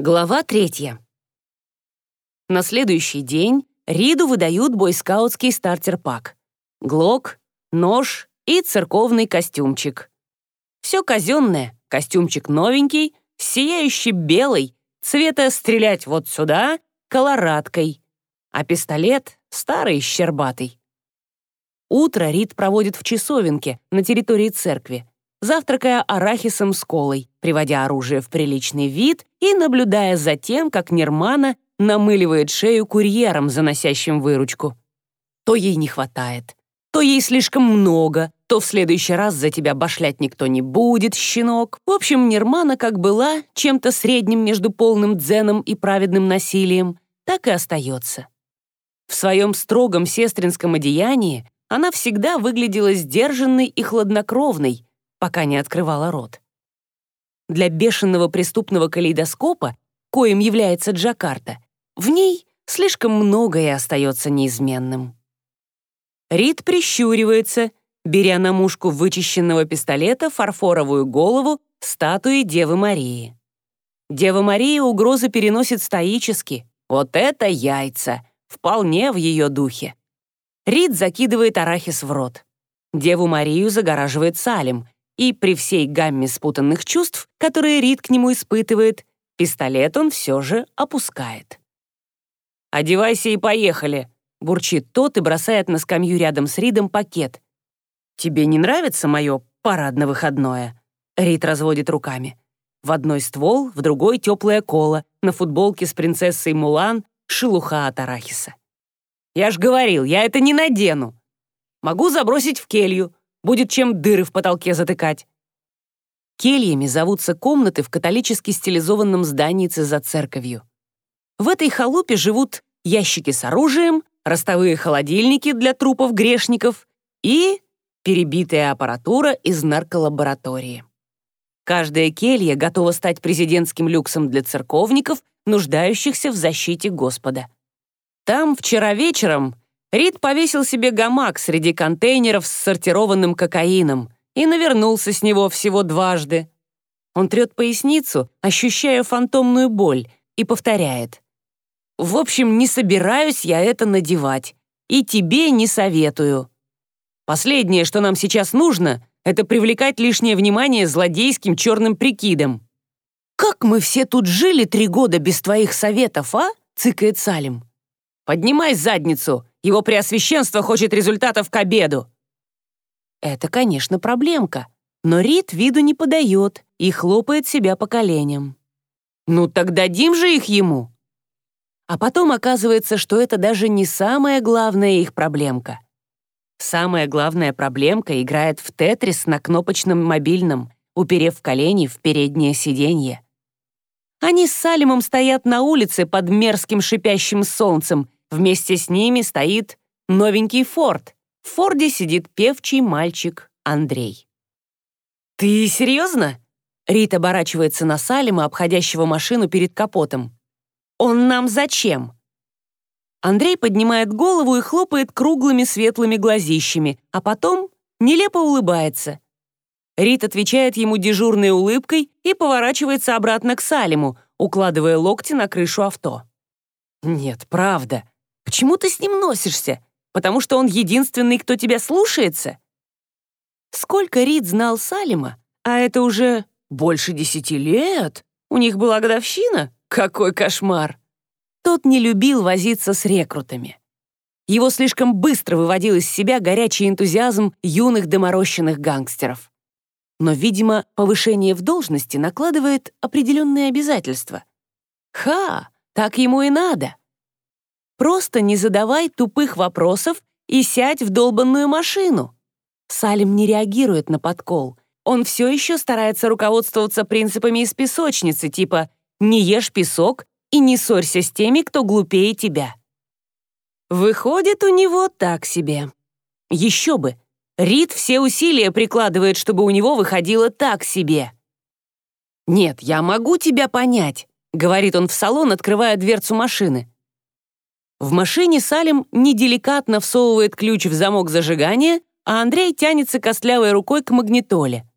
Глава третья. На следующий день Риду выдают бойскаутский стартер-пак. Глок, нож и церковный костюмчик. Все казенное, костюмчик новенький, сияющий белый, цвета стрелять вот сюда, колорадкой, а пистолет старый, щербатый. Утро Рид проводит в часовенке на территории церкви, завтракая арахисом с колой, приводя оружие в приличный вид и наблюдая за тем, как Нермана намыливает шею курьером, заносящим выручку. То ей не хватает, то ей слишком много, то в следующий раз за тебя башлять никто не будет, щенок. В общем, Нермана как была чем-то средним между полным дзеном и праведным насилием, так и остается. В своем строгом сестринском одеянии она всегда выглядела сдержанной и хладнокровной, пока не открывала рот. Для бешеного преступного калейдоскопа, коим является Джакарта, в ней слишком многое остается неизменным. Рид прищуривается, беря на мушку вычищенного пистолета фарфоровую голову статуи Девы Марии. Дева Мария угрозы переносит стоически. Вот это яйца! Вполне в ее духе. Рид закидывает арахис в рот. Деву Марию загораживает Салим, и при всей гамме спутанных чувств, которые Рид к нему испытывает, пистолет он все же опускает. «Одевайся и поехали», — бурчит тот и бросает на скамью рядом с Ридом пакет. «Тебе не нравится мое парадно-выходное?» Рид разводит руками. В одной ствол, в другой теплая кола, на футболке с принцессой Мулан шелуха от арахиса. «Я ж говорил, я это не надену. Могу забросить в келью, Будет чем дыры в потолке затыкать. Кельями зовутся комнаты в католически стилизованном здании за церковью. В этой халупе живут ящики с оружием, ростовые холодильники для трупов грешников и перебитая аппаратура из нарколаборатории. Каждая келья готова стать президентским люксом для церковников, нуждающихся в защите Господа. Там вчера вечером Рид повесил себе гамак среди контейнеров с сортированным кокаином и навернулся с него всего дважды. Он трет поясницу, ощущая фантомную боль, и повторяет. «В общем, не собираюсь я это надевать, и тебе не советую. Последнее, что нам сейчас нужно, это привлекать лишнее внимание злодейским черным прикидом». «Как мы все тут жили три года без твоих советов, а?» — цыкает Салим. «Поднимай задницу его преосвященство хочет результатов к обеду». Это, конечно, проблемка, но Рид виду не подает и хлопает себя по коленям. «Ну так дадим же их ему!» А потом оказывается, что это даже не самая главная их проблемка. Самая главная проблемка играет в тетрис на кнопочном мобильном, уперев колени в переднее сиденье. Они с Салимом стоят на улице под мерзким шипящим солнцем Вместе с ними стоит новенький Форд. В Форде сидит певчий мальчик Андрей. «Ты серьезно?» Рит оборачивается на Салима, обходящего машину перед капотом. «Он нам зачем?» Андрей поднимает голову и хлопает круглыми светлыми глазищами, а потом нелепо улыбается. Рит отвечает ему дежурной улыбкой и поворачивается обратно к Салиму, укладывая локти на крышу авто. «Нет, правда. Почему ты с ним носишься? Потому что он единственный, кто тебя слушается? Сколько Рид знал Салима, а это уже больше десяти лет. У них была годовщина? Какой кошмар! Тот не любил возиться с рекрутами. Его слишком быстро выводил из себя горячий энтузиазм юных доморощенных гангстеров. Но, видимо, повышение в должности накладывает определенные обязательства. Ха, так ему и надо. Просто не задавай тупых вопросов и сядь в долбанную машину. Салим не реагирует на подкол. Он все еще старается руководствоваться принципами из песочницы, типа «не ешь песок и не ссорься с теми, кто глупее тебя». Выходит у него так себе. Еще бы, Рид все усилия прикладывает, чтобы у него выходило так себе. «Нет, я могу тебя понять», — говорит он в салон, открывая дверцу машины. В машине Салим неделикатно всовывает ключ в замок зажигания, а Андрей тянется костлявой рукой к магнитоле.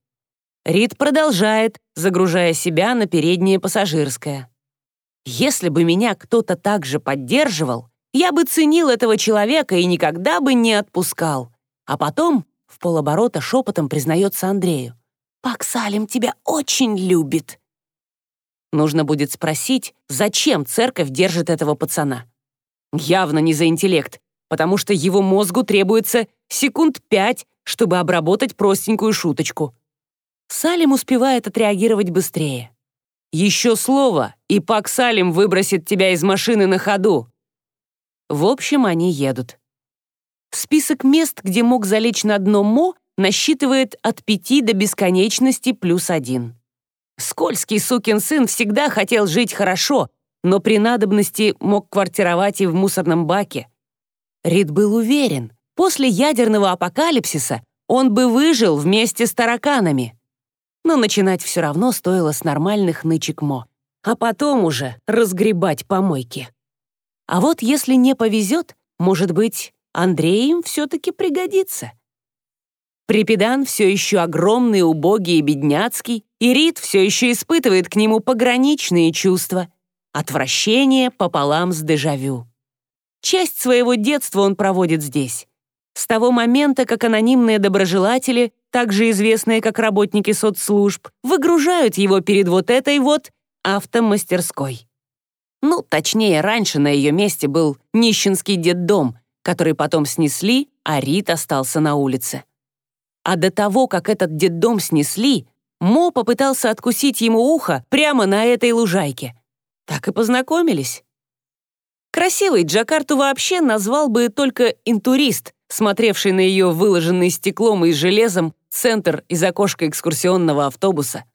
Рид продолжает, загружая себя на переднее пассажирское. Если бы меня кто-то так же поддерживал, я бы ценил этого человека и никогда бы не отпускал. А потом в полоборота шепотом признается Андрею. «Пак Салим тебя очень любит». Нужно будет спросить, зачем церковь держит этого пацана. Явно не за интеллект, потому что его мозгу требуется секунд пять, чтобы обработать простенькую шуточку. Салим успевает отреагировать быстрее. «Еще слово, и Пак Салим выбросит тебя из машины на ходу». В общем, они едут. Список мест, где мог залечь на дно Мо, насчитывает от пяти до бесконечности плюс один. Скользкий сукин сын всегда хотел жить хорошо, но при надобности мог квартировать и в мусорном баке. Рид был уверен, после ядерного апокалипсиса он бы выжил вместе с тараканами. Но начинать все равно стоило с нормальных нычек Мо, а потом уже разгребать помойки. А вот если не повезет, может быть, Андрей им все-таки пригодится. Припедан все еще огромный, убогий и бедняцкий, и Рид все еще испытывает к нему пограничные чувства. Отвращение пополам с дежавю. Часть своего детства он проводит здесь. С того момента, как анонимные доброжелатели, также известные как работники соцслужб, выгружают его перед вот этой вот автомастерской. Ну, точнее, раньше на ее месте был нищенский детдом, который потом снесли, а Рид остался на улице. А до того, как этот детдом снесли, Мо попытался откусить ему ухо прямо на этой лужайке. Так и познакомились. Красивый Джакарту вообще назвал бы только интурист, смотревший на ее выложенный стеклом и железом центр из окошка экскурсионного автобуса.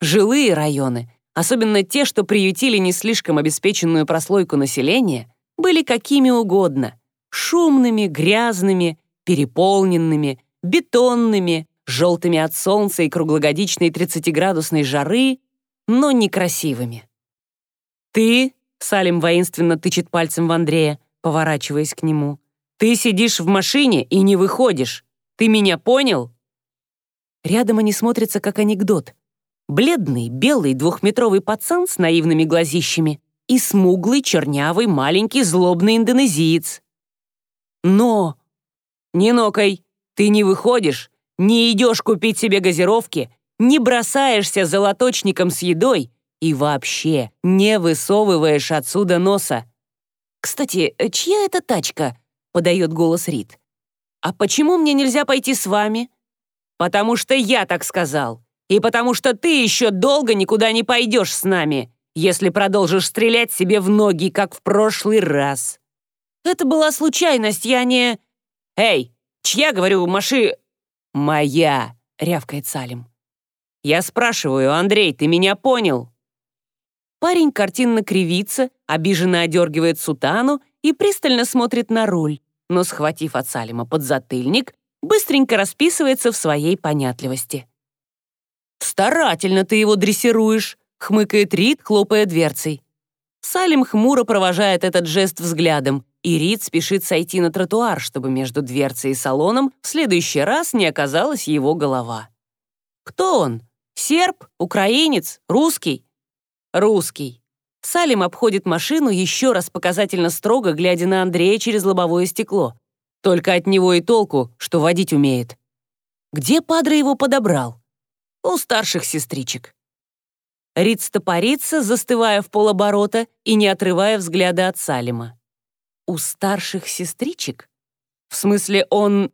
Жилые районы, особенно те, что приютили не слишком обеспеченную прослойку населения, были какими угодно — шумными, грязными, переполненными, бетонными, желтыми от солнца и круглогодичной 30-градусной жары, но некрасивыми. «Ты», — Салим воинственно тычет пальцем в Андрея, поворачиваясь к нему, «ты сидишь в машине и не выходишь. Ты меня понял?» Рядом они смотрятся как анекдот. Бледный, белый, двухметровый пацан с наивными глазищами и смуглый, чернявый, маленький, злобный индонезиец. «Но...» «Не нокай!» Ты не выходишь, не идешь купить себе газировки, не бросаешься золоточником с едой и вообще не высовываешь отсюда носа. «Кстати, чья это тачка?» — подает голос Рид. «А почему мне нельзя пойти с вами?» «Потому что я так сказал. И потому что ты еще долго никуда не пойдешь с нами, если продолжишь стрелять себе в ноги, как в прошлый раз». «Это была случайность, я не...» «Эй, Чья, говорю, маши...» «Моя», — рявкает Салим. «Я спрашиваю, Андрей, ты меня понял?» Парень картинно кривится, обиженно одергивает сутану и пристально смотрит на руль, но, схватив от Салима подзатыльник, быстренько расписывается в своей понятливости. «Старательно ты его дрессируешь», — хмыкает Рид, хлопая дверцей. Салим хмуро провожает этот жест взглядом, и Рид спешит сойти на тротуар, чтобы между дверцей и салоном в следующий раз не оказалась его голова. Кто он? Серб? Украинец? Русский? Русский. Салим обходит машину еще раз показательно строго, глядя на Андрея через лобовое стекло. Только от него и толку, что водить умеет. Где Падре его подобрал? У старших сестричек. Рид стопорится, застывая в полоборота и не отрывая взгляда от Салима у старших сестричек? В смысле, он...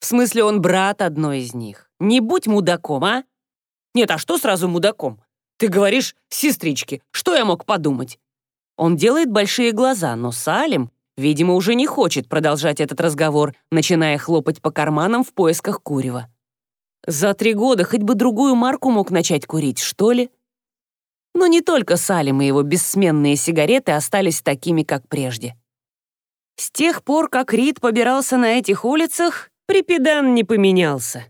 В смысле, он брат одной из них. Не будь мудаком, а? Нет, а что сразу мудаком? Ты говоришь «сестрички», что я мог подумать? Он делает большие глаза, но Салим, видимо, уже не хочет продолжать этот разговор, начиная хлопать по карманам в поисках курева. За три года хоть бы другую марку мог начать курить, что ли? Но не только Салим и его бессменные сигареты остались такими, как прежде. С тех пор, как Рид побирался на этих улицах, припедан не поменялся.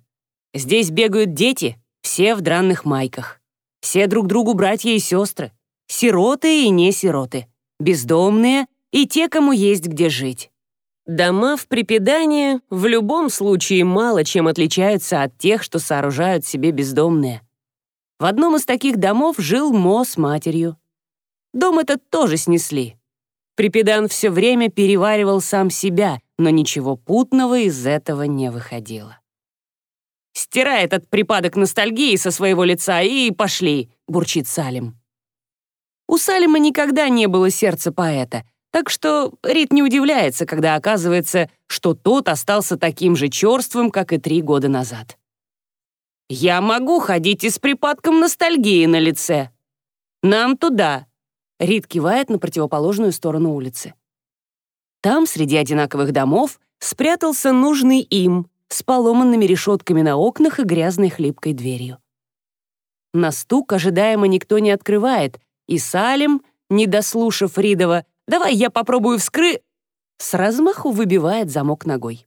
Здесь бегают дети, все в дранных майках. Все друг другу братья и сестры. Сироты и не сироты. Бездомные и те, кому есть где жить. Дома в припедании в любом случае мало чем отличаются от тех, что сооружают себе бездомные. В одном из таких домов жил Мо с матерью. Дом этот тоже снесли. Припедан все время переваривал сам себя, но ничего путного из этого не выходило. «Стирай этот припадок ностальгии со своего лица и пошли», — бурчит Салим. У Салима никогда не было сердца поэта, так что Рит не удивляется, когда оказывается, что тот остался таким же черствым, как и три года назад. «Я могу ходить и с припадком ностальгии на лице. Нам туда», — Рит кивает на противоположную сторону улицы. Там, среди одинаковых домов, спрятался нужный им, с поломанными решетками на окнах и грязной хлипкой дверью. На стук ожидаемо никто не открывает, и Салим, не дослушав Ридова, «давай я попробую вскры...» с размаху выбивает замок ногой.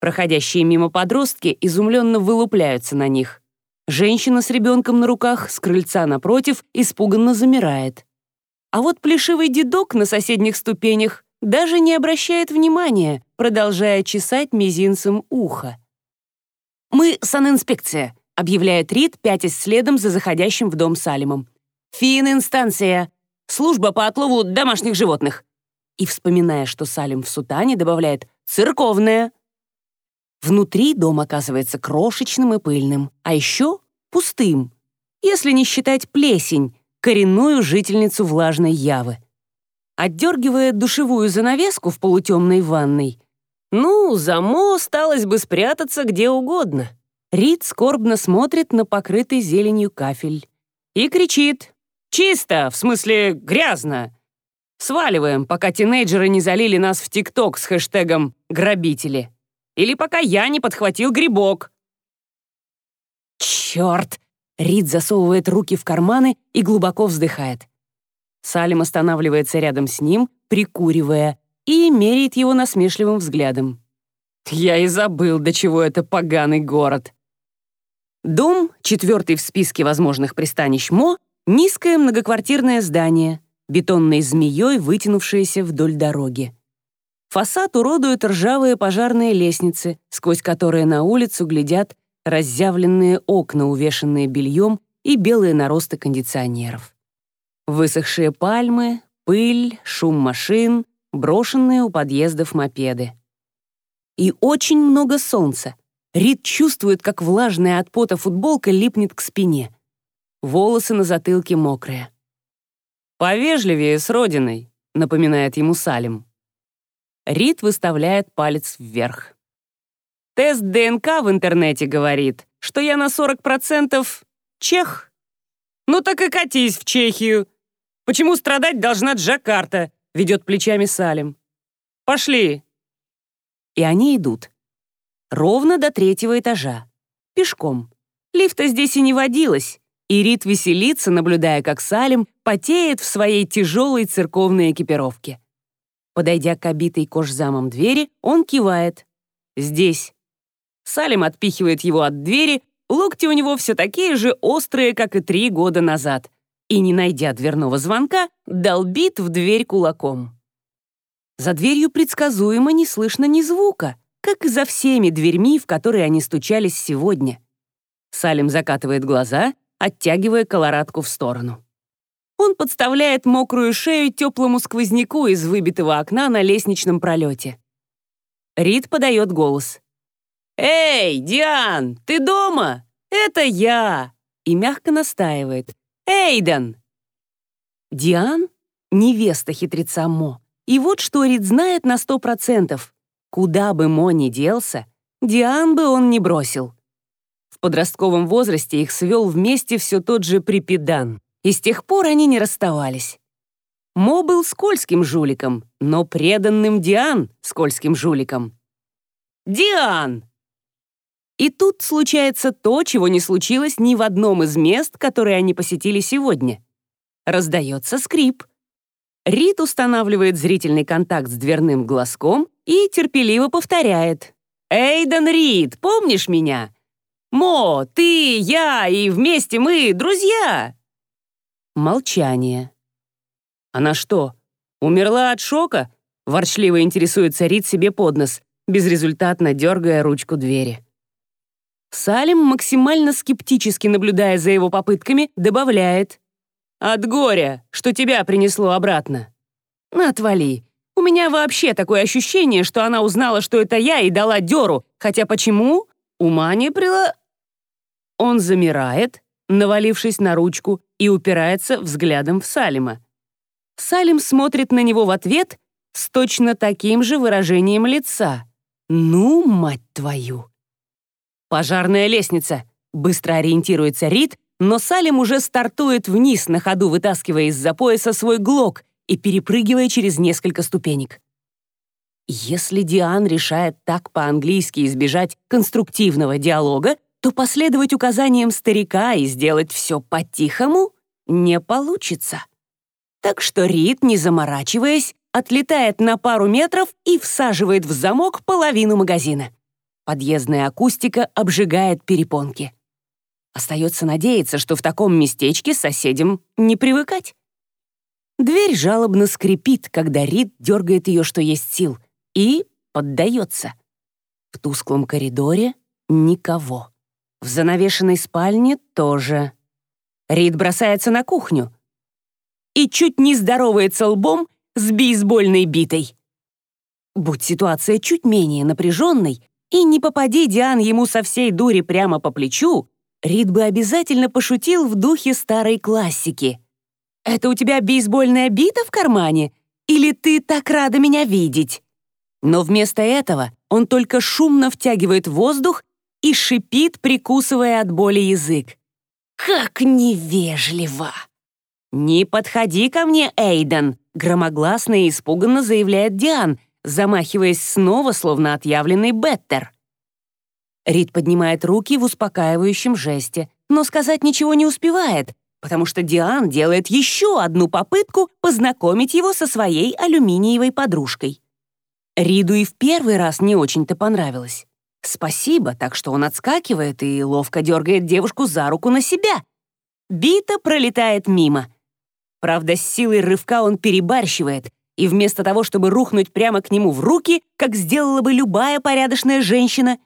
Проходящие мимо подростки изумленно вылупляются на них. Женщина с ребенком на руках с крыльца напротив испуганно замирает. А вот плешивый дедок на соседних ступенях даже не обращает внимания, продолжая чесать мизинцем ухо. «Мы санинспекция», — объявляет Рид, пятясь следом за заходящим в дом Салимом. «Фининстанция. Служба по отлову домашних животных». И, вспоминая, что Салим в сутане, добавляет «церковная». Внутри дом оказывается крошечным и пыльным, а еще пустым, если не считать плесень, коренную жительницу влажной Явы. Отдергивая душевую занавеску в полутемной ванной, ну, за Мо осталось бы спрятаться где угодно. Рид скорбно смотрит на покрытый зеленью кафель и кричит «Чисто, в смысле грязно!» Сваливаем, пока тинейджеры не залили нас в ТикТок с хэштегом «Грабители». Или пока я не подхватил грибок. Черт! Рид засовывает руки в карманы и глубоко вздыхает. Салим останавливается рядом с ним, прикуривая, и меряет его насмешливым взглядом. «Я и забыл, до чего это поганый город». Дом, четвертый в списке возможных пристанищ Мо, низкое многоквартирное здание, бетонной змеей, вытянувшееся вдоль дороги. Фасад уродуют ржавые пожарные лестницы, сквозь которые на улицу глядят разъявленные окна, увешанные бельем и белые наросты кондиционеров. Высохшие пальмы, пыль, шум машин, брошенные у подъездов мопеды. И очень много солнца. Рид чувствует, как влажная от пота футболка липнет к спине. Волосы на затылке мокрые. «Повежливее с родиной», — напоминает ему Салим. Рид выставляет палец вверх. Тест ДНК в интернете говорит, что я на 40% чех. Ну так и катись в Чехию. Почему страдать должна Джакарта? Ведет плечами Салим. Пошли. И они идут. Ровно до третьего этажа. Пешком. Лифта здесь и не водилось. И Рид веселится, наблюдая, как Салим потеет в своей тяжелой церковной экипировке. Подойдя к обитой кожзамом двери, он кивает. «Здесь». Салим отпихивает его от двери, локти у него все такие же острые, как и три года назад, и, не найдя дверного звонка, долбит в дверь кулаком. За дверью предсказуемо не слышно ни звука, как и за всеми дверьми, в которые они стучались сегодня. Салим закатывает глаза, оттягивая колорадку в сторону. Он подставляет мокрую шею теплому сквозняку из выбитого окна на лестничном пролете. Рид подает голос. «Эй, Диан, ты дома? Это я!» И мягко настаивает. «Эйден!» Диан — невеста хитреца Мо. И вот что Рид знает на сто процентов. Куда бы Мо ни делся, Диан бы он не бросил. В подростковом возрасте их свел вместе все тот же Припедан и с тех пор они не расставались. Мо был скользким жуликом, но преданным Диан скользким жуликом. «Диан!» И тут случается то, чего не случилось ни в одном из мест, которые они посетили сегодня. Раздается скрип. Рит устанавливает зрительный контакт с дверным глазком и терпеливо повторяет. «Эйден Рид, помнишь меня? Мо, ты, я и вместе мы друзья!» Молчание. «Она что, умерла от шока?» — ворчливо интересуется Рид себе под нос, безрезультатно дергая ручку двери. Салим, максимально скептически наблюдая за его попытками, добавляет. От горя, что тебя принесло обратно. Отвали. У меня вообще такое ощущение, что она узнала, что это я, и дала дёру. Хотя почему? Ума не прила... Он замирает, навалившись на ручку, и упирается взглядом в Салима. Салим смотрит на него в ответ с точно таким же выражением лица. «Ну, мать твою!» «Пожарная лестница!» — быстро ориентируется Рид, но Салим уже стартует вниз, на ходу вытаскивая из-за пояса свой глок и перепрыгивая через несколько ступенек. Если Диан решает так по-английски избежать конструктивного диалога, то последовать указаниям старика и сделать все по-тихому не получится. Так что Рид, не заморачиваясь, отлетает на пару метров и всаживает в замок половину магазина. Подъездная акустика обжигает перепонки. Остается надеяться, что в таком местечке соседям не привыкать. Дверь жалобно скрипит, когда Рид дергает ее, что есть сил, и поддается. В тусклом коридоре никого. В занавешенной спальне тоже. Рид бросается на кухню и чуть не здоровается лбом с бейсбольной битой. Будь ситуация чуть менее напряженной, и не попади Диан ему со всей дури прямо по плечу, Рид бы обязательно пошутил в духе старой классики. «Это у тебя бейсбольная бита в кармане? Или ты так рада меня видеть?» Но вместо этого он только шумно втягивает воздух и шипит, прикусывая от боли язык. «Как невежливо!» «Не подходи ко мне, Эйден!» громогласно и испуганно заявляет Диан, замахиваясь снова, словно отъявленный Беттер. Рид поднимает руки в успокаивающем жесте, но сказать ничего не успевает, потому что Диан делает еще одну попытку познакомить его со своей алюминиевой подружкой. Риду и в первый раз не очень-то понравилось. Спасибо, так что он отскакивает и ловко дергает девушку за руку на себя. Бита пролетает мимо. Правда, с силой рывка он перебарщивает, и вместо того, чтобы рухнуть прямо к нему в руки, как сделала бы любая порядочная женщина,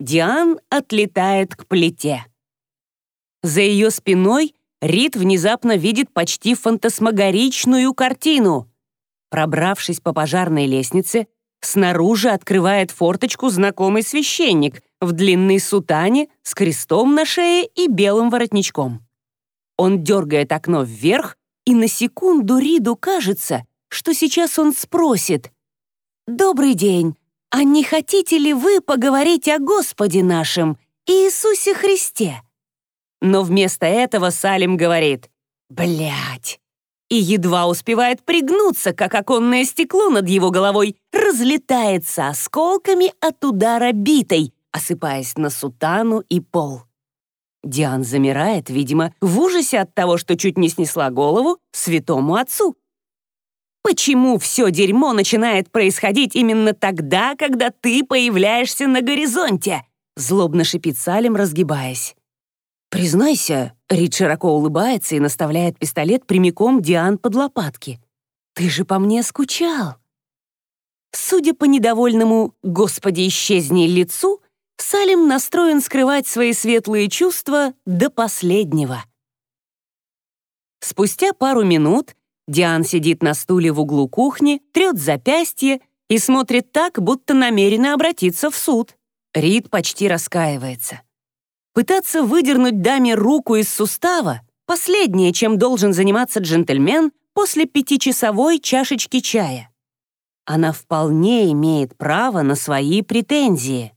Диан отлетает к плите. За ее спиной Рид внезапно видит почти фантасмагоричную картину. Пробравшись по пожарной лестнице, Снаружи открывает форточку знакомый священник в длинной сутане с крестом на шее и белым воротничком. Он дергает окно вверх, и на секунду Риду кажется, что сейчас он спросит «Добрый день, а не хотите ли вы поговорить о Господе нашем, Иисусе Христе?» Но вместо этого Салим говорит «Блядь, и едва успевает пригнуться, как оконное стекло над его головой разлетается осколками от удара битой, осыпаясь на сутану и пол. Диан замирает, видимо, в ужасе от того, что чуть не снесла голову святому отцу. Почему все дерьмо начинает происходить именно тогда, когда ты появляешься на горизонте? Злобно шипит Салем, разгибаясь. «Признайся», — Рид широко улыбается и наставляет пистолет прямиком Диан под лопатки. «Ты же по мне скучал». Судя по недовольному «Господи, исчезни» лицу, Салим настроен скрывать свои светлые чувства до последнего. Спустя пару минут Диан сидит на стуле в углу кухни, трет запястье и смотрит так, будто намерена обратиться в суд. Рид почти раскаивается. Пытаться выдернуть даме руку из сустава — последнее, чем должен заниматься джентльмен после пятичасовой чашечки чая. Она вполне имеет право на свои претензии.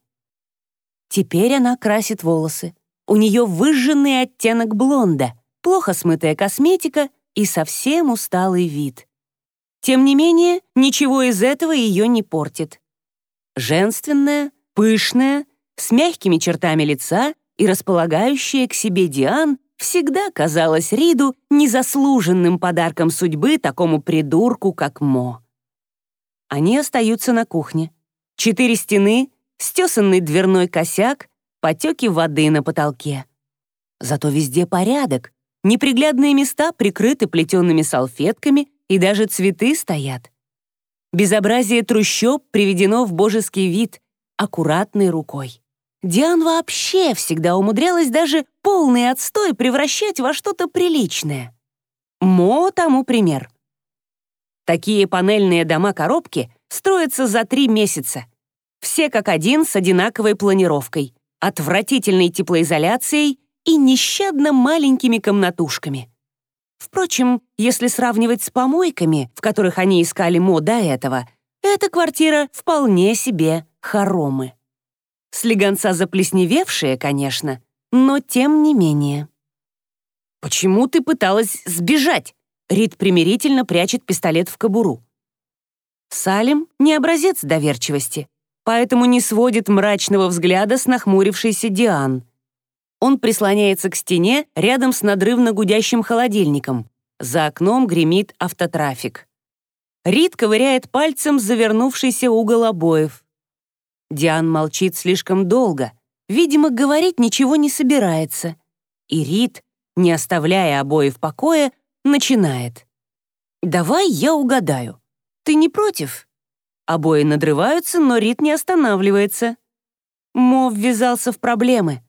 Теперь она красит волосы. У нее выжженный оттенок блонда, плохо смытая косметика и совсем усталый вид. Тем не менее, ничего из этого ее не портит. Женственная, пышная, с мягкими чертами лица и располагающая к себе Диан всегда казалась Риду незаслуженным подарком судьбы такому придурку, как Мо. Они остаются на кухне. Четыре стены, стесанный дверной косяк, потеки воды на потолке. Зато везде порядок. Неприглядные места прикрыты плетеными салфетками, и даже цветы стоят. Безобразие трущоб приведено в божеский вид, аккуратной рукой. Диан вообще всегда умудрялась даже полный отстой превращать во что-то приличное. Мо тому пример. Такие панельные дома-коробки строятся за три месяца. Все как один с одинаковой планировкой, отвратительной теплоизоляцией и нещадно маленькими комнатушками. Впрочем, если сравнивать с помойками, в которых они искали Мо до этого, эта квартира вполне себе хоромы. Слегонца заплесневевшая, конечно, но тем не менее. «Почему ты пыталась сбежать?» Рид примирительно прячет пистолет в кобуру. Салим не образец доверчивости, поэтому не сводит мрачного взгляда с нахмурившейся Диан. Он прислоняется к стене рядом с надрывно гудящим холодильником. За окном гремит автотрафик. Рид ковыряет пальцем завернувшийся угол обоев. Диан молчит слишком долго. Видимо, говорить ничего не собирается. И Рид, не оставляя обои в покое, начинает. «Давай я угадаю. Ты не против?» Обои надрываются, но Рид не останавливается. Мо ввязался в проблемы.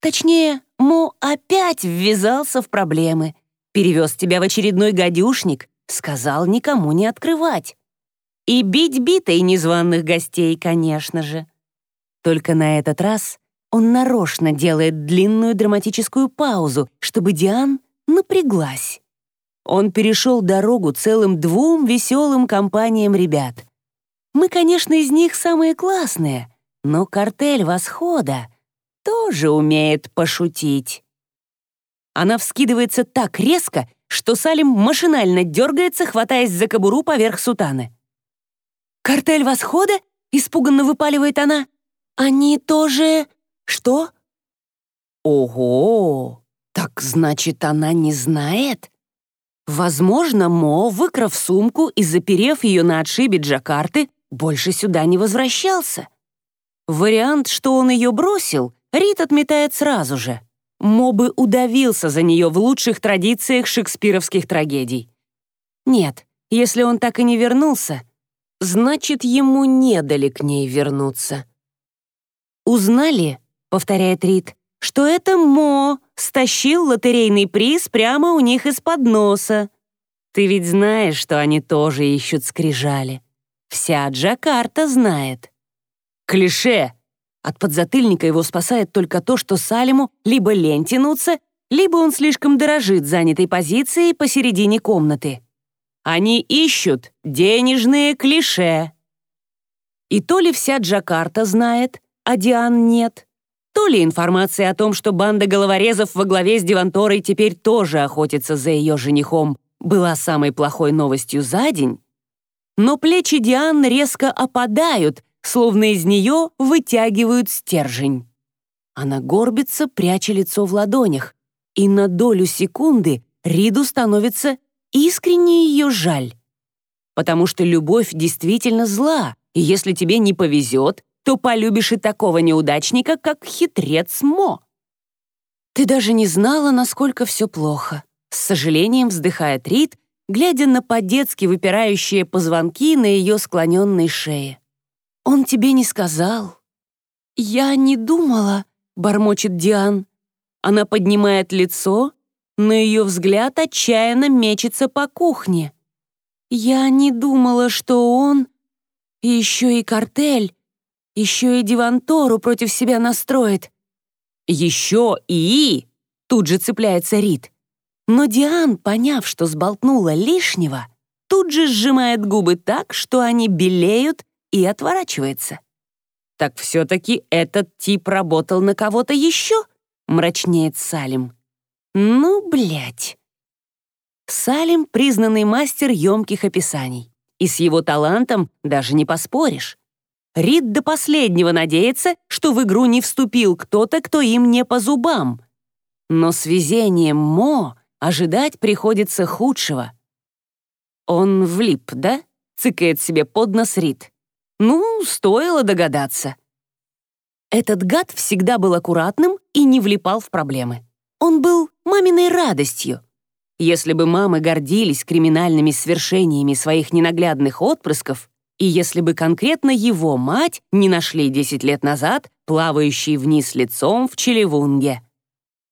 Точнее, Мо опять ввязался в проблемы. Перевез тебя в очередной гадюшник, сказал никому не открывать. И бить битой незваных гостей, конечно же. Только на этот раз он нарочно делает длинную драматическую паузу, чтобы Диан напряглась. Он перешел дорогу целым двум веселым компаниям ребят. Мы, конечно, из них самые классные, но картель Восхода тоже умеет пошутить. Она вскидывается так резко, что Салим машинально дергается, хватаясь за кобуру поверх сутаны. «Картель Восхода?» — испуганно выпаливает она. «Они тоже... что?» «Ого! Так значит, она не знает?» Возможно, Мо, выкрав сумку и заперев ее на отшибе Джакарты, больше сюда не возвращался. Вариант, что он ее бросил, Рит отметает сразу же. Мо бы удавился за нее в лучших традициях шекспировских трагедий. Нет, если он так и не вернулся, значит, ему не дали к ней вернуться. «Узнали», — повторяет Рит, «что это Мо стащил лотерейный приз прямо у них из-под носа. Ты ведь знаешь, что они тоже ищут скрижали. Вся Джакарта знает». «Клише!» От подзатыльника его спасает только то, что Салиму либо лень тянуться, либо он слишком дорожит занятой позицией посередине комнаты. Они ищут денежные клише. И то ли вся Джакарта знает, а Диан нет, то ли информация о том, что банда головорезов во главе с Диванторой теперь тоже охотится за ее женихом, была самой плохой новостью за день, но плечи Диан резко опадают, словно из нее вытягивают стержень. Она горбится, пряча лицо в ладонях, и на долю секунды Риду становится искренне ее жаль. Потому что любовь действительно зла, и если тебе не повезет, то полюбишь и такого неудачника, как хитрец Мо. Ты даже не знала, насколько все плохо. С сожалением вздыхает Рид, глядя на по-детски выпирающие позвонки на ее склоненной шее. «Он тебе не сказал?» «Я не думала», — бормочет Диан. Она поднимает лицо, но ее взгляд отчаянно мечется по кухне. «Я не думала, что он...» «Еще и картель, еще и Дивантору против себя настроит». «Еще и...» — тут же цепляется Рид. Но Диан, поняв, что сболтнула лишнего, тут же сжимает губы так, что они белеют и отворачивается. «Так все-таки этот тип работал на кого-то еще?» — мрачнеет Салим. «Ну, блядь». Салим — признанный мастер емких описаний. И с его талантом даже не поспоришь. Рид до последнего надеется, что в игру не вступил кто-то, кто им не по зубам. Но с везением Мо ожидать приходится худшего. «Он влип, да?» — цыкает себе под нос Рид. «Ну, стоило догадаться». Этот гад всегда был аккуратным и не влипал в проблемы. Он был маминой радостью. Если бы мамы гордились криминальными свершениями своих ненаглядных отпрысков, и если бы конкретно его мать не нашли 10 лет назад, плавающей вниз лицом в Челевунге.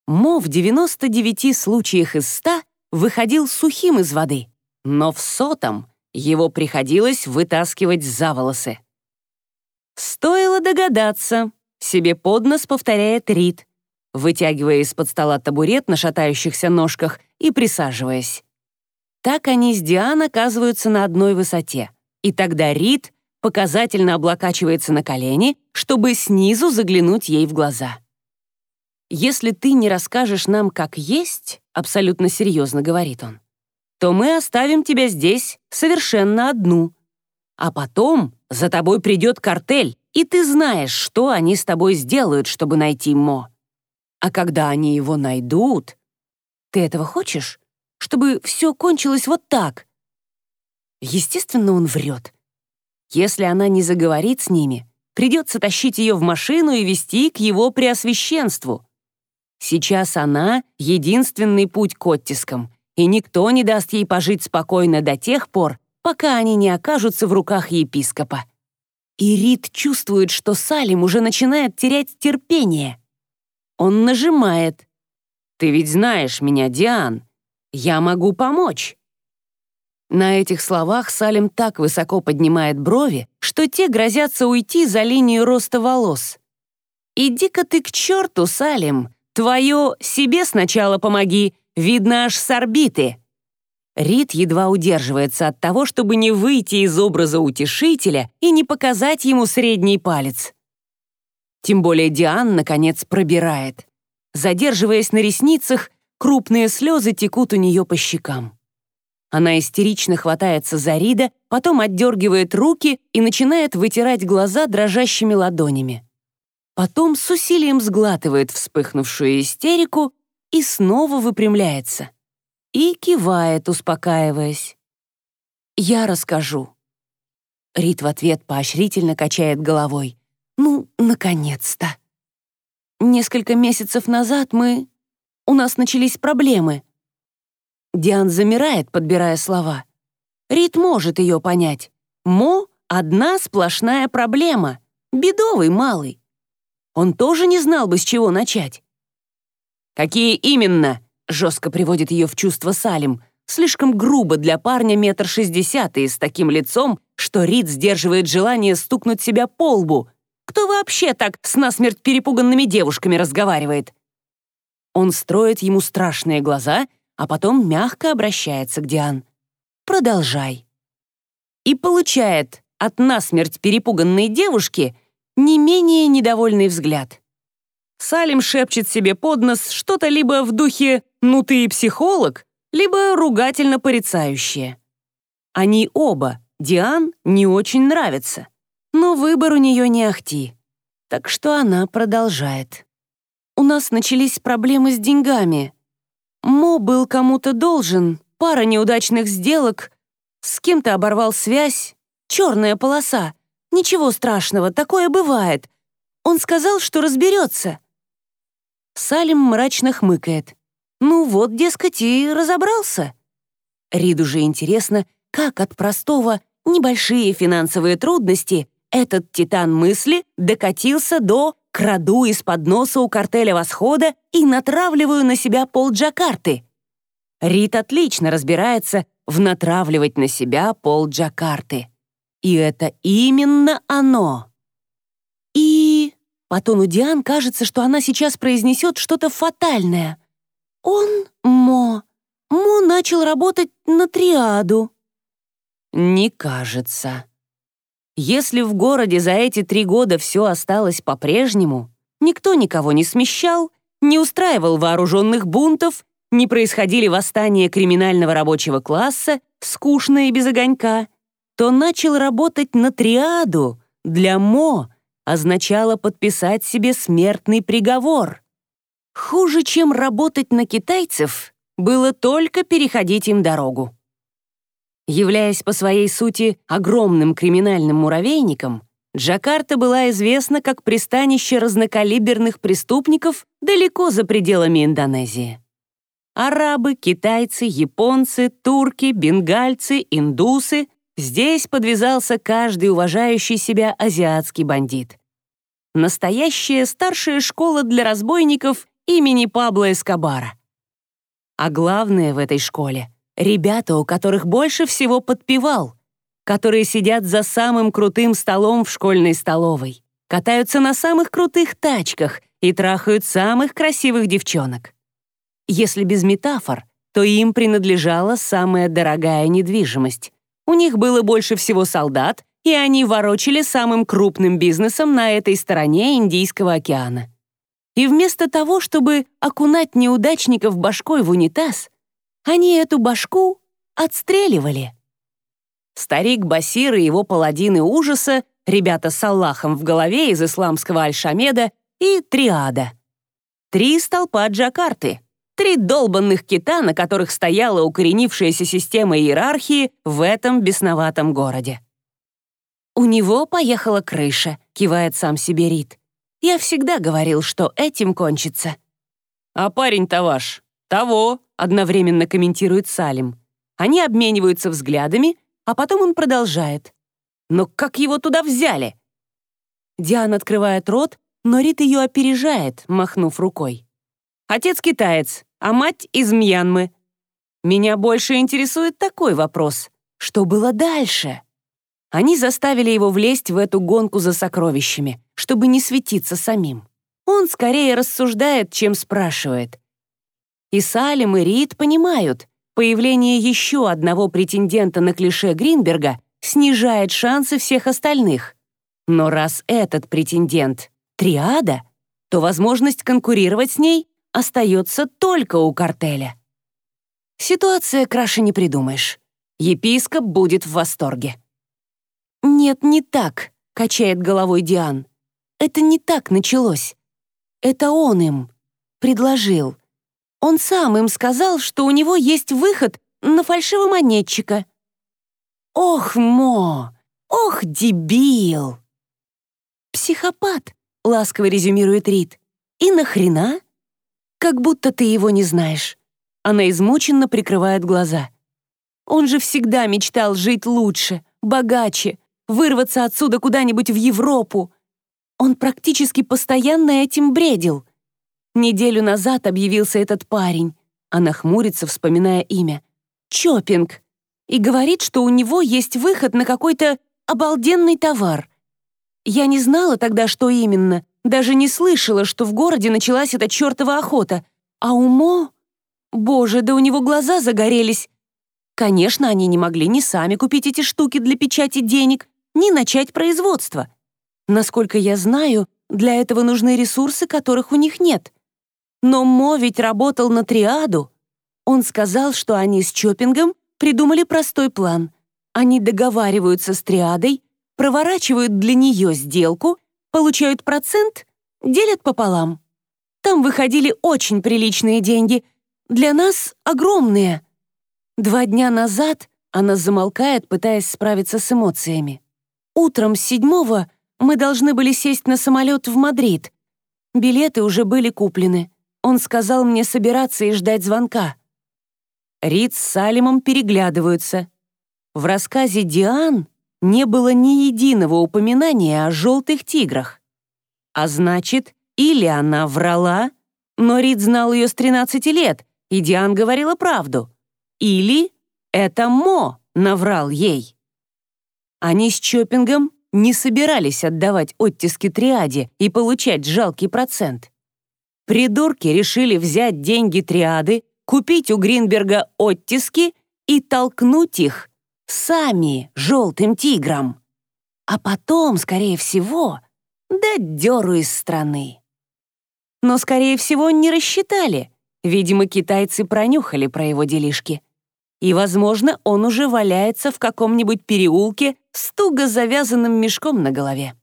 Мо в 99 случаях из 100 выходил сухим из воды, но в сотом его приходилось вытаскивать за волосы. Стоило догадаться, себе под нос повторяет Рид, вытягивая из-под стола табурет на шатающихся ножках и присаживаясь. Так они с Диан оказываются на одной высоте, и тогда Рид показательно облокачивается на колени, чтобы снизу заглянуть ей в глаза. «Если ты не расскажешь нам, как есть», — абсолютно серьезно говорит он, «то мы оставим тебя здесь совершенно одну. А потом за тобой придет картель, и ты знаешь, что они с тобой сделают, чтобы найти Мо. А когда они его найдут... Ты этого хочешь? Чтобы все кончилось вот так?» Естественно, он врет. Если она не заговорит с ними, придется тащить ее в машину и вести к его преосвященству. Сейчас она — единственный путь к оттискам, и никто не даст ей пожить спокойно до тех пор, пока они не окажутся в руках епископа. И Рид чувствует, что Салим уже начинает терять терпение. Он нажимает. «Ты ведь знаешь меня, Диан. Я могу помочь». На этих словах Салим так высоко поднимает брови, что те грозятся уйти за линию роста волос. «Иди-ка ты к черту, Салим! Твое «себе сначала помоги» видно аж с орбиты!» Рид едва удерживается от того, чтобы не выйти из образа утешителя и не показать ему средний палец. Тем более Диан, наконец, пробирает. Задерживаясь на ресницах, крупные слезы текут у нее по щекам. Она истерично хватается за Рида, потом отдергивает руки и начинает вытирать глаза дрожащими ладонями. Потом с усилием сглатывает вспыхнувшую истерику и снова выпрямляется. И кивает, успокаиваясь. «Я расскажу». Рид в ответ поощрительно качает головой. «Ну, наконец-то!» Несколько месяцев назад мы... У нас начались проблемы. Диан замирает, подбирая слова. Рит может ее понять. Мо — одна сплошная проблема. Бедовый малый. Он тоже не знал бы, с чего начать. «Какие именно?» — жестко приводит ее в чувство Салим. Слишком грубо для парня метр шестьдесят и с таким лицом, что Рид сдерживает желание стукнуть себя по лбу. Кто вообще так с насмерть перепуганными девушками разговаривает? Он строит ему страшные глаза а потом мягко обращается к Диан. «Продолжай». И получает от насмерть перепуганной девушки не менее недовольный взгляд. Салим шепчет себе под нос что-то либо в духе «ну ты и психолог», либо ругательно порицающее. Они оба, Диан, не очень нравятся, но выбор у нее не ахти. Так что она продолжает. «У нас начались проблемы с деньгами. Мо был кому-то должен, пара неудачных сделок, с кем-то оборвал связь, черная полоса. Ничего страшного, такое бывает. Он сказал, что разберется. Салим мрачно хмыкает. Ну вот, дескать, и разобрался. Риду же интересно, как от простого «небольшие финансовые трудности» этот титан мысли докатился до краду из-под носа у картеля «Восхода» и натравливаю на себя пол Джакарты. Рит отлично разбирается в натравливать на себя пол Джакарты. И это именно оно. По тону Диан кажется, что она сейчас произнесет что-то фатальное. Он, Мо, Мо начал работать на триаду. Не кажется. Если в городе за эти три года все осталось по-прежнему, никто никого не смещал, не устраивал вооруженных бунтов, не происходили восстания криминального рабочего класса, скучно и без огонька, то начал работать на триаду для МО означало подписать себе смертный приговор. Хуже, чем работать на китайцев, было только переходить им дорогу. Являясь по своей сути огромным криминальным муравейником, Джакарта была известна как пристанище разнокалиберных преступников далеко за пределами Индонезии. Арабы, китайцы, японцы, турки, бенгальцы, индусы — здесь подвязался каждый уважающий себя азиатский бандит. Настоящая старшая школа для разбойников имени Пабло Эскобара. А главное в этой школе — ребята, у которых больше всего подпевал, которые сидят за самым крутым столом в школьной столовой, катаются на самых крутых тачках и трахают самых красивых девчонок. Если без метафор, то им принадлежала самая дорогая недвижимость. У них было больше всего солдат, и они ворочали самым крупным бизнесом на этой стороне Индийского океана. И вместо того, чтобы окунать неудачников башкой в унитаз, они эту башку отстреливали. Старик Басир и его паладины ужаса, ребята с Аллахом в голове из исламского Аль-Шамеда и Триада. Три столпа Джакарты, три долбанных кита, на которых стояла укоренившаяся система иерархии в этом бесноватом городе. «У него поехала крыша», — кивает сам себе Рид. «Я всегда говорил, что этим кончится». «А парень-то ваш, того», — одновременно комментирует Салим. Они обмениваются взглядами, а потом он продолжает. «Но как его туда взяли?» Диан открывает рот, но Рит ее опережает, махнув рукой. «Отец китаец, а мать из Мьянмы. Меня больше интересует такой вопрос. Что было дальше?» Они заставили его влезть в эту гонку за сокровищами, чтобы не светиться самим. Он скорее рассуждает, чем спрашивает. И Салим, и Рид понимают, Появление еще одного претендента на клише Гринберга снижает шансы всех остальных. Но раз этот претендент — триада, то возможность конкурировать с ней остается только у картеля. Ситуация краше не придумаешь. Епископ будет в восторге. «Нет, не так», — качает головой Диан. «Это не так началось. Это он им предложил. Он сам им сказал, что у него есть выход на фальшивомонетчика. Ох, Мо! Ох, дебил! Психопат, ласково резюмирует Рид. И нахрена? Как будто ты его не знаешь. Она измученно прикрывает глаза. Он же всегда мечтал жить лучше, богаче, вырваться отсюда куда-нибудь в Европу. Он практически постоянно этим бредил. Неделю назад объявился этот парень. Она хмурится, вспоминая имя. Чопинг. И говорит, что у него есть выход на какой-то обалденный товар. Я не знала тогда, что именно. Даже не слышала, что в городе началась эта чертова охота. А умо... Боже, да у него глаза загорелись. Конечно, они не могли ни сами купить эти штуки для печати денег, ни начать производство. Насколько я знаю, для этого нужны ресурсы, которых у них нет. Но Мо ведь работал на триаду. Он сказал, что они с Чопингом придумали простой план. Они договариваются с триадой, проворачивают для нее сделку, получают процент, делят пополам. Там выходили очень приличные деньги, для нас огромные. Два дня назад она замолкает, пытаясь справиться с эмоциями. Утром седьмого мы должны были сесть на самолет в Мадрид. Билеты уже были куплены. Он сказал мне собираться и ждать звонка. Рид с Салимом переглядываются. В рассказе Диан не было ни единого упоминания о желтых тиграх. А значит, или она врала, но Рид знал ее с 13 лет, и Диан говорила правду, или это Мо наврал ей. Они с Чопингом не собирались отдавать оттиски триаде и получать жалкий процент. Придурки решили взять деньги триады, купить у Гринберга оттиски и толкнуть их сами желтым тиграм. А потом, скорее всего, дать дёру из страны. Но, скорее всего, не рассчитали. Видимо, китайцы пронюхали про его делишки. И, возможно, он уже валяется в каком-нибудь переулке с туго завязанным мешком на голове.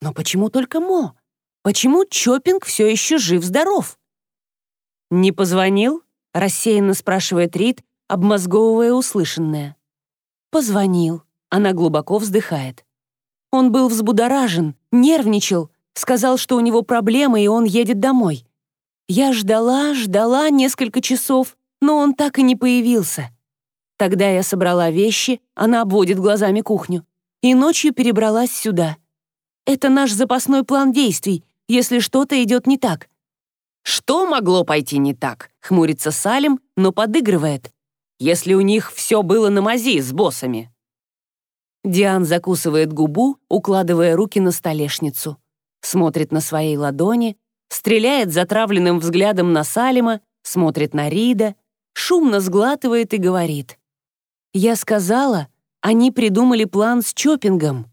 Но почему только Мо? Почему Чопинг все еще жив-здоров? «Не позвонил?» — рассеянно спрашивает Рид, обмозговывая услышанное. «Позвонил». Она глубоко вздыхает. Он был взбудоражен, нервничал, сказал, что у него проблемы, и он едет домой. Я ждала, ждала несколько часов, но он так и не появился. Тогда я собрала вещи, она обводит глазами кухню, и ночью перебралась сюда. Это наш запасной план действий, если что-то идет не так. «Что могло пойти не так?» — хмурится Салим, но подыгрывает. «Если у них все было на мази с боссами». Диан закусывает губу, укладывая руки на столешницу. Смотрит на свои ладони, стреляет затравленным взглядом на Салима, смотрит на Рида, шумно сглатывает и говорит. «Я сказала, они придумали план с чопингом.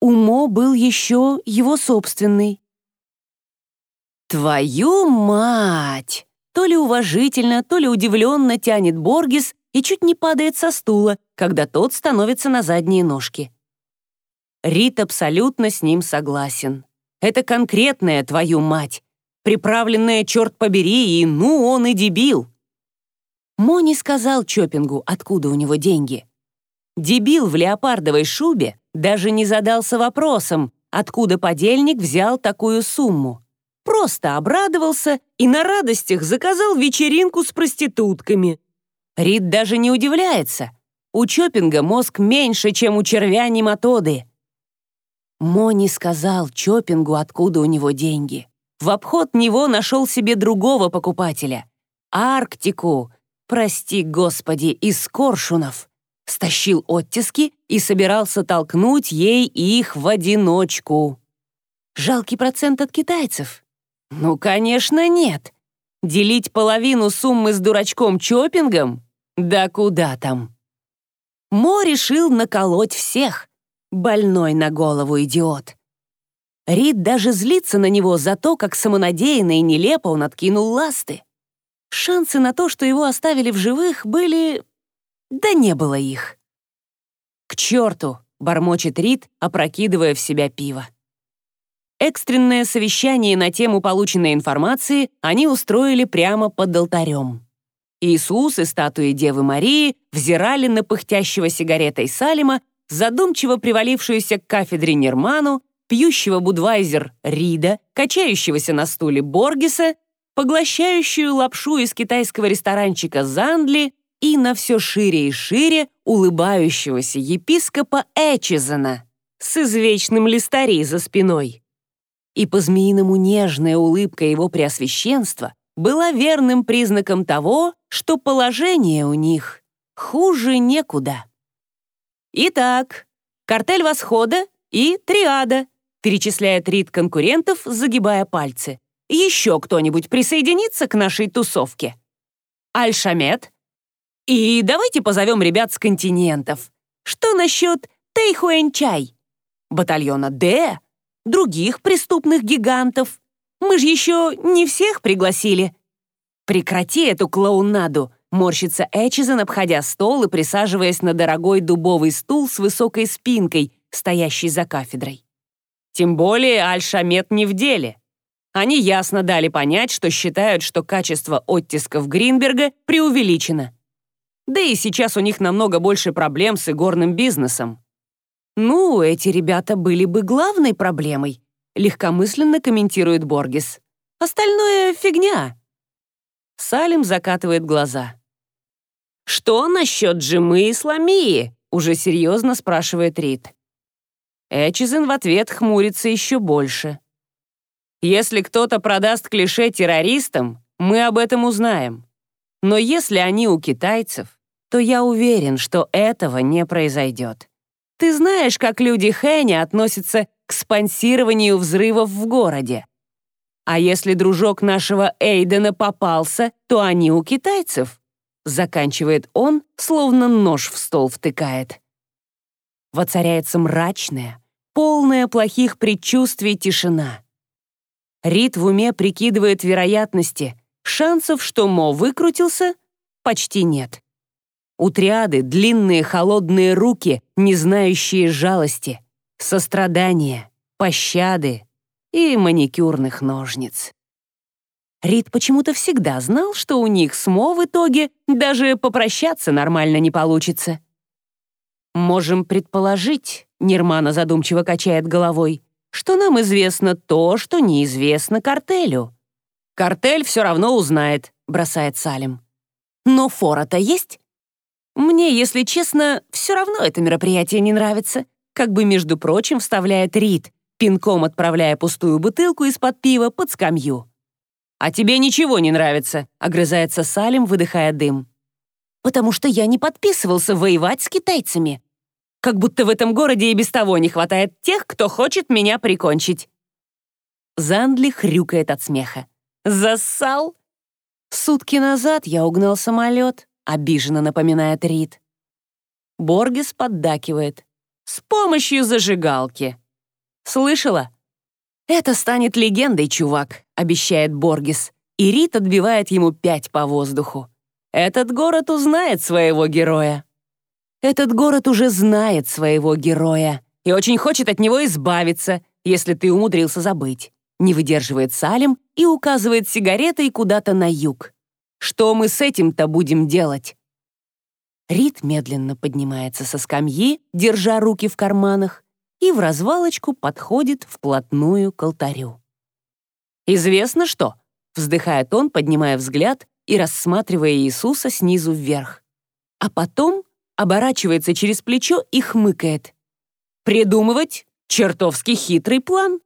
Умо был еще его собственный». «Твою мать!» То ли уважительно, то ли удивленно тянет Боргис и чуть не падает со стула, когда тот становится на задние ножки. Рит абсолютно с ним согласен. Это конкретная твою мать, приправленная, черт побери, и ну он и дебил. Мо не сказал Чопингу, откуда у него деньги. Дебил в леопардовой шубе даже не задался вопросом, откуда подельник взял такую сумму. Просто обрадовался и на радостях заказал вечеринку с проститутками. Рид даже не удивляется. У Чопинга мозг меньше, чем у червя-нематоды. Мо не сказал Чопингу, откуда у него деньги. В обход него нашел себе другого покупателя. Арктику, прости господи, из коршунов стащил оттиски и собирался толкнуть ей их в одиночку. Жалкий процент от китайцев. Ну, конечно, нет. Делить половину суммы с дурачком Чопингом? Да куда там? Мо решил наколоть всех. Больной на голову идиот. Рид даже злится на него за то, как самонадеянно и нелепо он откинул ласты. Шансы на то, что его оставили в живых, были да не было их. «К черту!» — бормочет Рид, опрокидывая в себя пиво. Экстренное совещание на тему полученной информации они устроили прямо под алтарем. Иисус и статуи Девы Марии взирали на пыхтящего сигаретой Салима, задумчиво привалившуюся к кафедре Нерману, пьющего будвайзер Рида, качающегося на стуле Боргеса, поглощающую лапшу из китайского ресторанчика Зандли и на все шире и шире улыбающегося епископа Эчизена с извечным листари за спиной. И по-змеиному нежная улыбка его преосвященства была верным признаком того, что положение у них хуже некуда. Итак, картель восхода и триада, перечисляет Рид конкурентов, загибая пальцы. Еще кто-нибудь присоединится к нашей тусовке? Аль-Шамет, и давайте позовем ребят с континентов. Что насчет Тэйхуэнчай? Батальона Д? Других преступных гигантов? Мы же еще не всех пригласили. Прекрати эту клоунаду, морщится Эчизен, обходя стол и присаживаясь на дорогой дубовый стул с высокой спинкой, стоящий за кафедрой. Тем более Аль-Шамет не в деле. Они ясно дали понять, что считают, что качество оттисков Гринберга преувеличено. Да и сейчас у них намного больше проблем с игорным бизнесом. «Ну, эти ребята были бы главной проблемой», легкомысленно комментирует Боргес. «Остальное — фигня». Салим закатывает глаза. «Что насчет Джимы и Сламии?» уже серьезно спрашивает Рид. Эчизен в ответ хмурится еще больше. «Если кто-то продаст клише террористам, мы об этом узнаем. Но если они у китайцев, то я уверен, что этого не произойдет. Ты знаешь, как люди Хэня относятся к спонсированию взрывов в городе. А если дружок нашего Эйдена попался, то они у китайцев. Заканчивает он, словно нож в стол втыкает. Воцаряется мрачная, полная плохих предчувствий тишина. Рид в уме прикидывает вероятности. Шансов, что Мо выкрутился, почти нет. У триады длинные холодные руки, не знающие жалости, сострадания, пощады и маникюрных ножниц. Рид почему-то всегда знал, что у них с Мо в итоге даже попрощаться нормально не получится. «Можем предположить», — Нирмана задумчиво качает головой, «что нам известно то, что неизвестно картелю». «Картель все равно узнает», — бросает Салим. «Но фора-то есть?» Мне, если честно, все равно это мероприятие не нравится. Как бы, между прочим, вставляет Рид, пинком отправляя пустую бутылку из-под пива под скамью. «А тебе ничего не нравится», — огрызается Салим, выдыхая дым. «Потому что я не подписывался воевать с китайцами. Как будто в этом городе и без того не хватает тех, кто хочет меня прикончить». Зандли хрюкает от смеха. «Зассал?» «Сутки назад я угнал самолет», — обиженно напоминает Рид. Боргес поддакивает. «С помощью зажигалки». «Слышала?» «Это станет легендой, чувак», — обещает Боргес, и Рит отбивает ему пять по воздуху. «Этот город узнает своего героя». «Этот город уже знает своего героя и очень хочет от него избавиться, если ты умудрился забыть». Не выдерживает Салим и указывает сигаретой куда-то на юг. «Что мы с этим-то будем делать?» Рит медленно поднимается со скамьи, держа руки в карманах, и в развалочку подходит вплотную к алтарю. «Известно что?» — вздыхает он, поднимая взгляд и рассматривая Иисуса снизу вверх. А потом оборачивается через плечо и хмыкает. «Придумывать чертовски хитрый план».